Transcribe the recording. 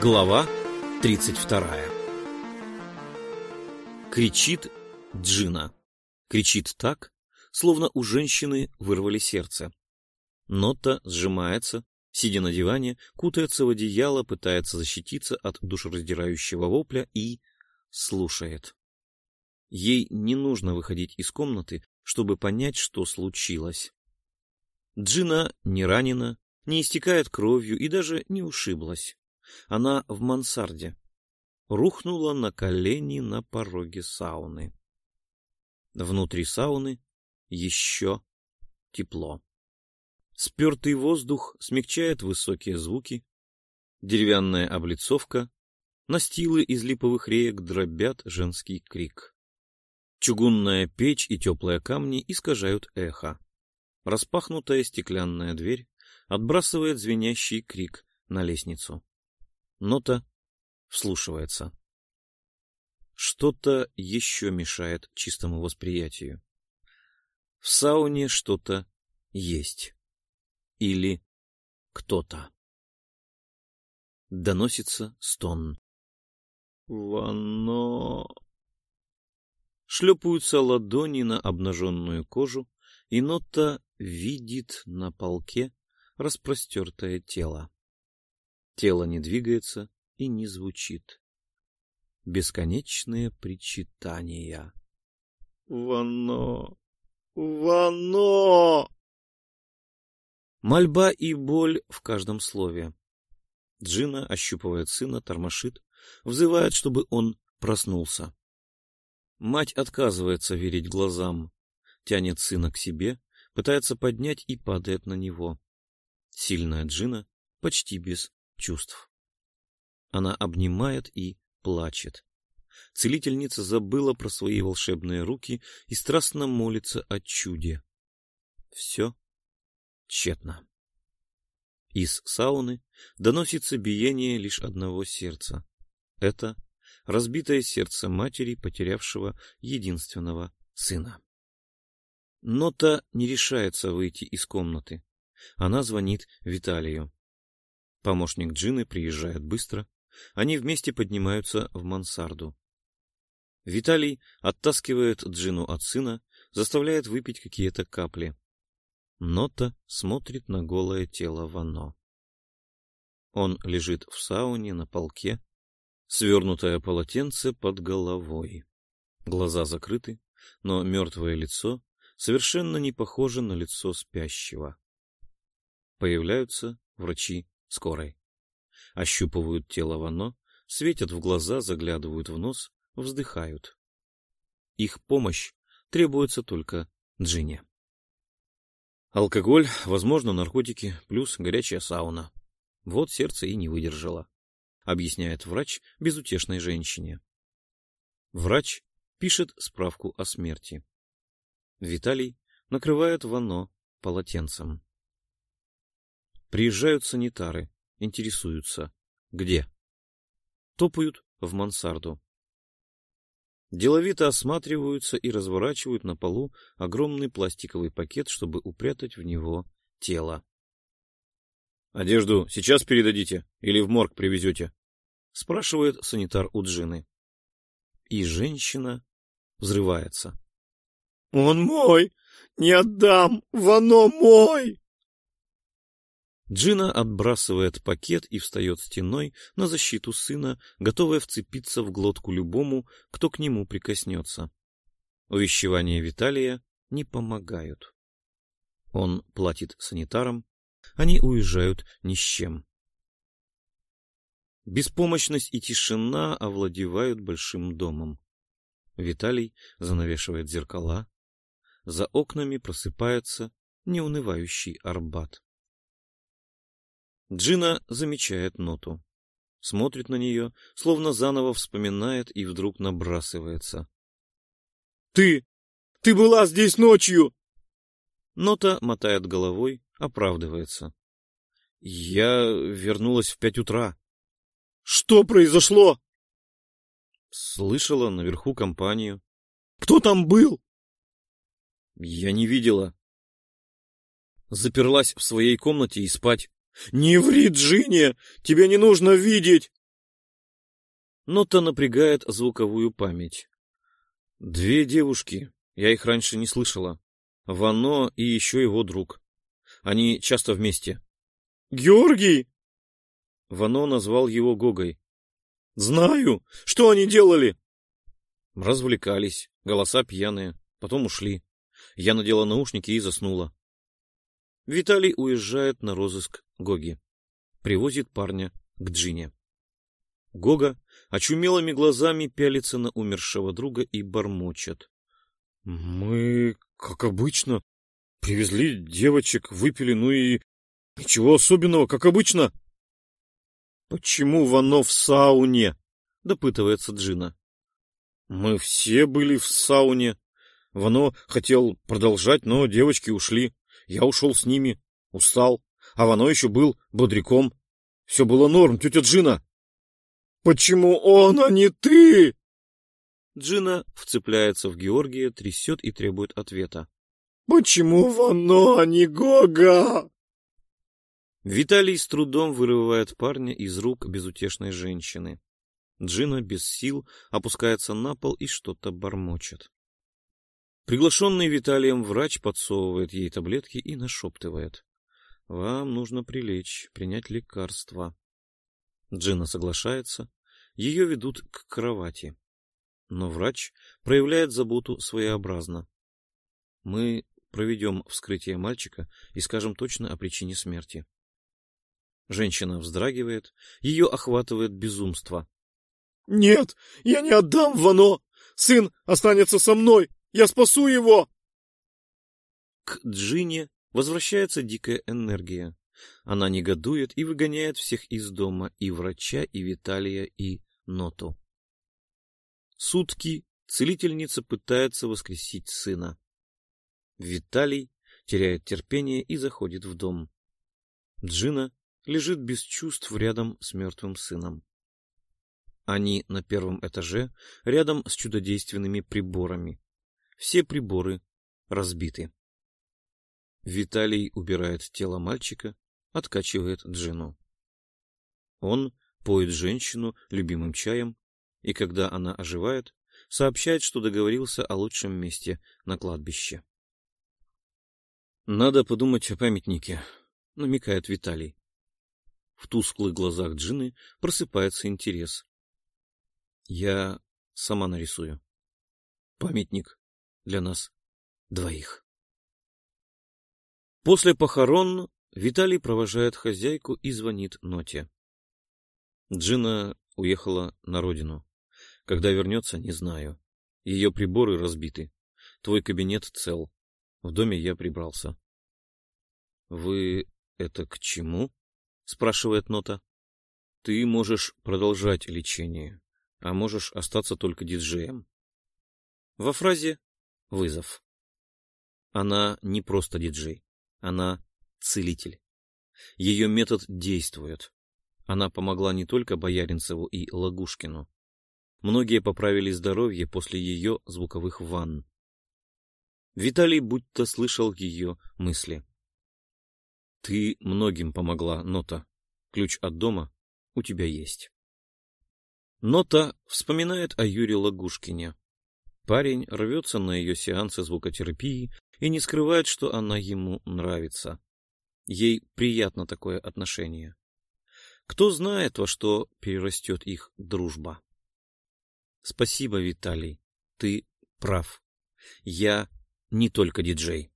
Глава 32 Кричит Джина. Кричит так, словно у женщины вырвали сердце. Нота сжимается, сидя на диване, кутается в одеяло, пытается защититься от душераздирающего вопля и слушает. Ей не нужно выходить из комнаты, чтобы понять, что случилось. Джина не ранена, не истекает кровью и даже не ушиблась. Она в мансарде. Рухнула на колени на пороге сауны. Внутри сауны еще тепло. Спертый воздух смягчает высокие звуки. Деревянная облицовка, настилы из липовых реек дробят женский крик. Чугунная печь и теплые камни искажают эхо. Распахнутая стеклянная дверь отбрасывает звенящий крик на лестницу. Нота вслушивается. Что-то еще мешает чистому восприятию. В сауне что-то есть. Или кто-то. Доносится стон. Вано. Шлепаются ладони на обнаженную кожу, и Нота видит на полке распростертое тело. Тело не двигается и не звучит. Бесконечные причитания. «Вано! Вано!» Мольба и боль в каждом слове. Джина ощупывает сына, тормошит, взывает, чтобы он проснулся. Мать отказывается верить глазам, тянет сына к себе, пытается поднять и падает на него. Сильная Джина почти без чувств. Она обнимает и плачет. Целительница забыла про свои волшебные руки и страстно молится о чуде. Все тщетно. Из сауны доносится биение лишь одного сердца. Это разбитое сердце матери, потерявшего единственного сына. Нота не решается выйти из комнаты. Она звонит Виталию. Помощник Джины приезжает быстро. Они вместе поднимаются в мансарду. Виталий оттаскивает Джину от сына, заставляет выпить какие-то капли. Нота смотрит на голое тело Вано. Он лежит в сауне на полке, Свернутое полотенце под головой. Глаза закрыты, но мертвое лицо совершенно не похоже на лицо спящего. Появляются врачи скорой. Ощупывают тело Вано, светят в глаза, заглядывают в нос, вздыхают. Их помощь требуется только Джине. Алкоголь, возможно, наркотики, плюс горячая сауна. Вот сердце и не выдержало объясняет врач безутешной женщине. Врач пишет справку о смерти. Виталий накрывает вано полотенцем. Приезжают санитары, интересуются, где. Топают в мансарду. Деловито осматриваются и разворачивают на полу огромный пластиковый пакет, чтобы упрятать в него тело. — Одежду сейчас передадите или в морг привезете? — спрашивает санитар у Джины. И женщина взрывается. — Он мой! Не отдам! Вано мой! Джина отбрасывает пакет и встает стеной на защиту сына, готовая вцепиться в глотку любому, кто к нему прикоснется. Увещевания Виталия не помогают. Он платит санитарам, они уезжают ни с чем. Беспомощность и тишина овладевают большим домом. Виталий занавешивает зеркала. За окнами просыпается неунывающий Арбат. Джина замечает ноту. Смотрит на нее, словно заново вспоминает и вдруг набрасывается. — Ты! Ты была здесь ночью! Нота мотает головой, оправдывается. — Я вернулась в пять утра. Что произошло? Слышала наверху компанию. Кто там был? Я не видела. Заперлась в своей комнате и спать. Не ври, Джинни! Тебе не нужно видеть! Нота напрягает звуковую память. Две девушки, я их раньше не слышала. Вано и еще его друг. Они часто вместе. «Георгий!» Вано назвал его Гогой. «Знаю! Что они делали?» Развлекались, голоса пьяные, потом ушли. Я надела наушники и заснула. Виталий уезжает на розыск Гоги. Привозит парня к Джине. Гога очумелыми глазами пялится на умершего друга и бормочет. — Мы, как обычно, привезли девочек, выпили, ну и... Ничего особенного, как обычно. — Почему Вано в сауне? — допытывается Джина. — Мы все были в сауне. Вано хотел продолжать, но девочки ушли. Я ушел с ними, устал, а Вано еще был бодряком. Все было норм, тетя Джина. Почему он, а не ты? Джина вцепляется в Георгия, трясет и требует ответа. Почему Вано, а не Гога? Виталий с трудом вырывает парня из рук безутешной женщины. Джина без сил опускается на пол и что-то бормочет. Приглашенный Виталием врач подсовывает ей таблетки и нашептывает. — Вам нужно прилечь, принять лекарства. Джина соглашается. Ее ведут к кровати. Но врач проявляет заботу своеобразно. Мы проведем вскрытие мальчика и скажем точно о причине смерти. Женщина вздрагивает, ее охватывает безумство. — Нет, я не отдам Вано! Сын останется со мной! Я спасу его!» К Джине возвращается дикая энергия. Она негодует и выгоняет всех из дома, и врача, и Виталия, и Ноту. Сутки целительница пытается воскресить сына. Виталий теряет терпение и заходит в дом. Джина лежит без чувств рядом с мертвым сыном. Они на первом этаже, рядом с чудодейственными приборами. Все приборы разбиты. Виталий убирает тело мальчика, откачивает Джину. Он поет женщину любимым чаем, и когда она оживает, сообщает, что договорился о лучшем месте на кладбище. «Надо подумать о памятнике», — намекает Виталий. В тусклых глазах Джины просыпается интерес. «Я сама нарисую. Памятник для нас двоих. После похорон Виталий провожает хозяйку и звонит Ноте. Джина уехала на родину. Когда вернется, не знаю. Ее приборы разбиты. Твой кабинет цел. В доме я прибрался. — Вы это к чему? — спрашивает Нота. — Ты можешь продолжать лечение, а можешь остаться только диджеем. Во фразе вызов. Она не просто диджей, она целитель. Ее метод действует. Она помогла не только Бояринцеву и Лагушкину. Многие поправили здоровье после ее звуковых ванн. Виталий будто слышал ее мысли. «Ты многим помогла, Нота. Ключ от дома у тебя есть». Нота вспоминает о Юре Лагушкине, Парень рвется на ее сеансы звукотерапии и не скрывает, что она ему нравится. Ей приятно такое отношение. Кто знает, во что перерастет их дружба. Спасибо, Виталий. Ты прав. Я не только диджей.